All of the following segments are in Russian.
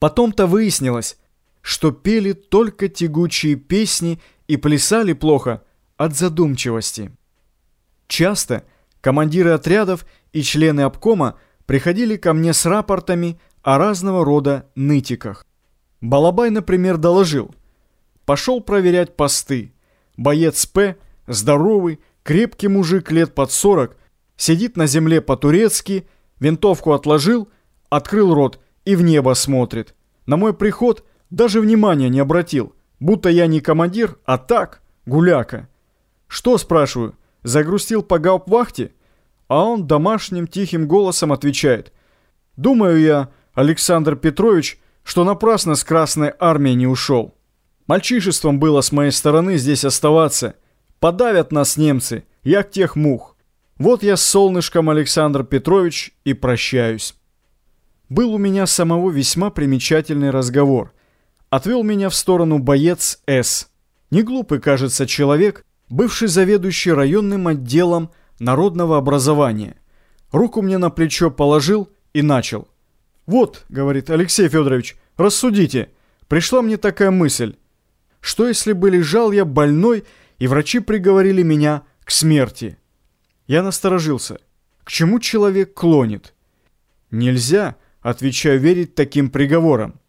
Потом-то выяснилось, что пели только тягучие песни и плясали плохо от задумчивости. Часто командиры отрядов и члены обкома приходили ко мне с рапортами о разного рода нытиках. Балабай, например, доложил. Пошел проверять посты. Боец П, здоровый, крепкий мужик лет под сорок, сидит на земле по-турецки, винтовку отложил, открыл рот и в небо смотрит. На мой приход даже внимания не обратил, будто я не командир, а так, гуляка. Что, спрашиваю, загрустил по гауптвахте? А он домашним тихим голосом отвечает. Думаю я, Александр Петрович, что напрасно с Красной Армией не ушел. Мальчишеством было с моей стороны здесь оставаться. Подавят нас немцы, як тех мух. Вот я с солнышком Александр Петрович и прощаюсь. Был у меня самого весьма примечательный разговор. Отвел меня в сторону боец С. Неглупый, кажется, человек, бывший заведующий районным отделом народного образования. Руку мне на плечо положил и начал. «Вот», — говорит Алексей Федорович, — «рассудите. Пришла мне такая мысль. Что если бы лежал я больной, и врачи приговорили меня к смерти?» Я насторожился. К чему человек клонит? Нельзя, отвечаю, верить таким приговорам.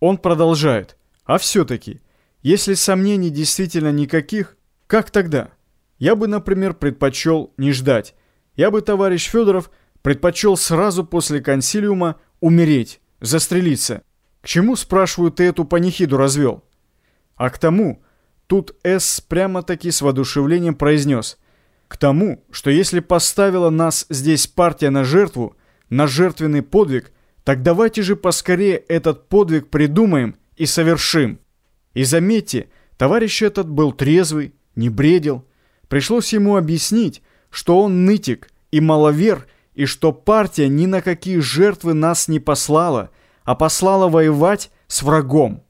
Он продолжает. А все-таки, если сомнений действительно никаких, как тогда? Я бы, например, предпочел не ждать. Я бы, товарищ Федоров, предпочел сразу после консилиума умереть, застрелиться. К чему, спрашиваю, ты эту панихиду развел? А к тому, тут С прямо-таки с воодушевлением произнес – к тому, что если поставила нас здесь партия на жертву, на жертвенный подвиг, так давайте же поскорее этот подвиг придумаем и совершим. И заметьте, товарищ этот был трезвый, не бредил. Пришлось ему объяснить, что он нытик и маловер, и что партия ни на какие жертвы нас не послала, а послала воевать с врагом.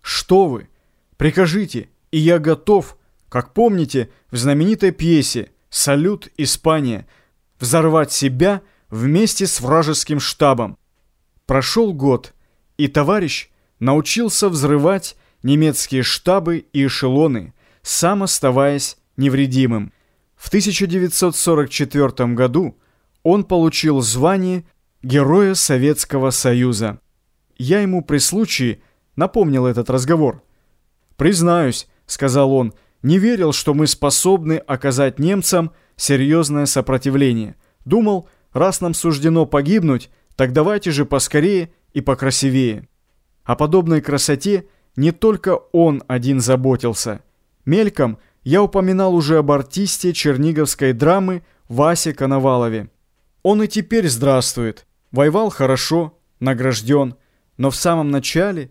Что вы? Прикажите, и я готов, как помните в знаменитой пьесе салют Испания, взорвать себя вместе с вражеским штабом. Прошел год, и товарищ научился взрывать немецкие штабы и эшелоны, сам оставаясь невредимым. В 1944 году он получил звание Героя Советского Союза. Я ему при случае напомнил этот разговор. «Признаюсь», — сказал он, — не верил, что мы способны оказать немцам серьезное сопротивление. Думал, раз нам суждено погибнуть, так давайте же поскорее и покрасивее. О подобной красоте не только он один заботился. Мельком я упоминал уже об артисте черниговской драмы Васе Коновалове. Он и теперь здравствует. Воевал хорошо, награжден. Но в самом начале,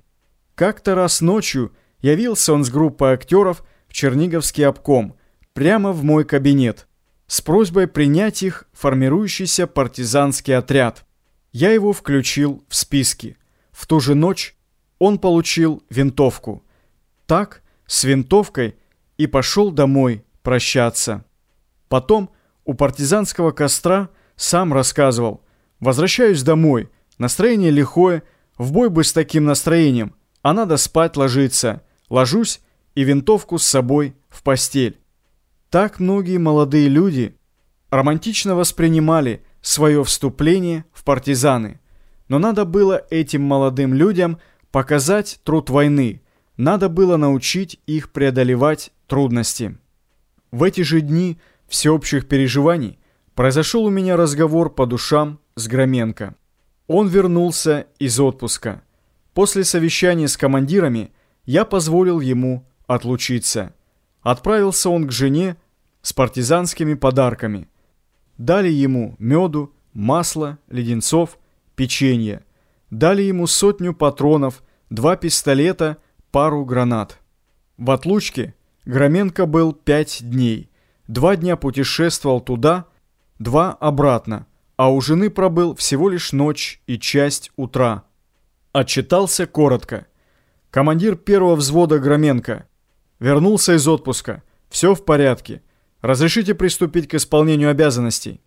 как-то раз ночью, явился он с группой актеров в Черниговский обком, прямо в мой кабинет, с просьбой принять их формирующийся партизанский отряд. Я его включил в списки. В ту же ночь он получил винтовку. Так, с винтовкой, и пошел домой прощаться. Потом у партизанского костра сам рассказывал. Возвращаюсь домой, настроение лихое, в бой бы с таким настроением, а надо спать ложиться. Ложусь и винтовку с собой в постель. Так многие молодые люди романтично воспринимали свое вступление в партизаны. Но надо было этим молодым людям показать труд войны, надо было научить их преодолевать трудности. В эти же дни всеобщих переживаний произошел у меня разговор по душам с Громенко. Он вернулся из отпуска. После совещания с командирами я позволил ему отлучиться. Отправился он к жене с партизанскими подарками. Дали ему меду, масло, леденцов, печенье. Дали ему сотню патронов, два пистолета, пару гранат. В отлучке Громенко был пять дней. Два дня путешествовал туда, два обратно, а у жены пробыл всего лишь ночь и часть утра. Отчитался коротко. Командир первого взвода Громенко – Вернулся из отпуска. Все в порядке. Разрешите приступить к исполнению обязанностей.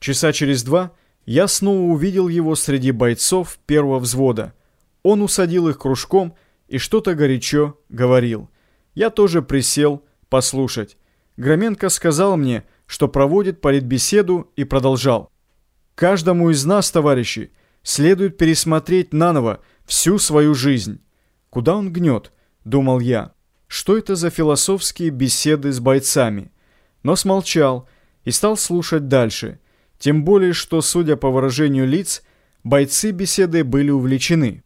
Часа через два я снова увидел его среди бойцов первого взвода. Он усадил их кружком и что-то горячо говорил. Я тоже присел послушать. Громенко сказал мне, что проводит политбеседу и продолжал. «Каждому из нас, товарищи, следует пересмотреть наново всю свою жизнь». «Куда он гнет?» — думал я. «Что это за философские беседы с бойцами?» Но смолчал и стал слушать дальше. Тем более, что, судя по выражению лиц, бойцы беседы были увлечены.